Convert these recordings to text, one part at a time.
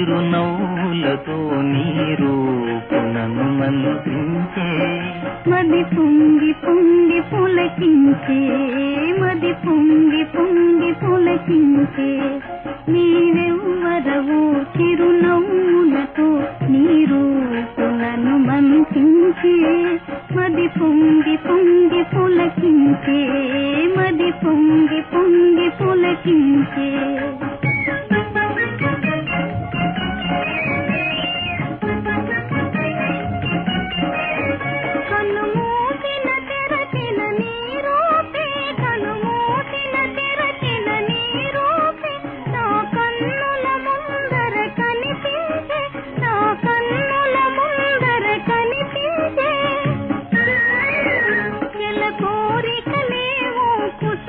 నీవెవ్వరవో చిరునవ్వులతో నీరు పునను మంత్రించే మది పొంగి పొంగి పులకించే మది పొంగి పొంగి పులకించే. నీవెవ్వరవో చిరునవ్వులతో నీరు పునను మంచించే. మది పొంగి పొంగి పులకించే మది పొంగి పొంగి పులకించే.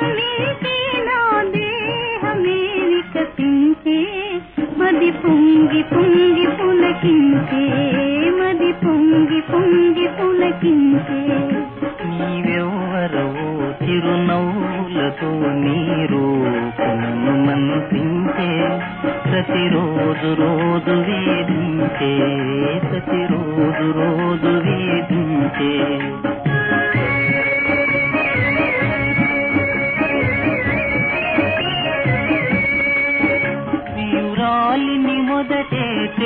కుసలించే నా దేహమే వికసించే మది పొంగి పొంగి పులకించే మది పొంగి పొంగి పులకించే. నీవెవ్వరవో చిరునవ్వులతో నీ రూపునను మంత్రించే ప్రతిరోజు రోజు వేధించే ప్రతిరోజు రోజు వేధించే.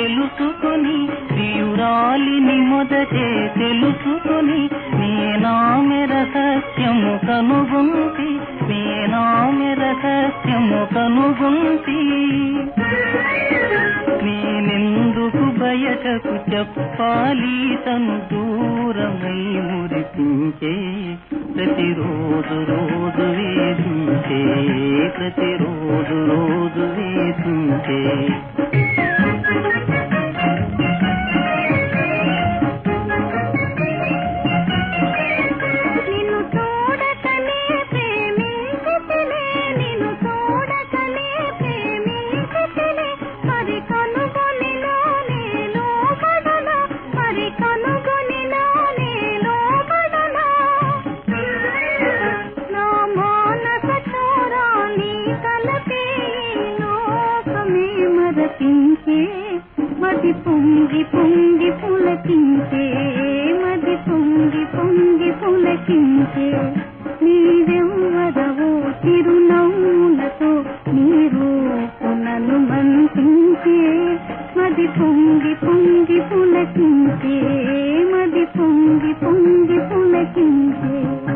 తెలుసుకొని ప్రియురాలిని మొదటే తెలుసుకొని నేనామె రహస్యము కనుగొంటి నేనామె సత్యము కనుగొంటి. నేనెందుకు బయటకు చెప్పాలి? తను దూరమై మురిపించే ప్రతిరోజు రోజు వేధించే కలిపే లోకమే మరపించే మది పొంగి పొంగి పులకించే మది పొంగి పొంగి పులకించే. నీవెవ్వరవో తిరునవ్వులతో నీ రూపునను మంతించే మది పొంగి పొంగి పులకించే మది పొంగి పొంగి పులకించే.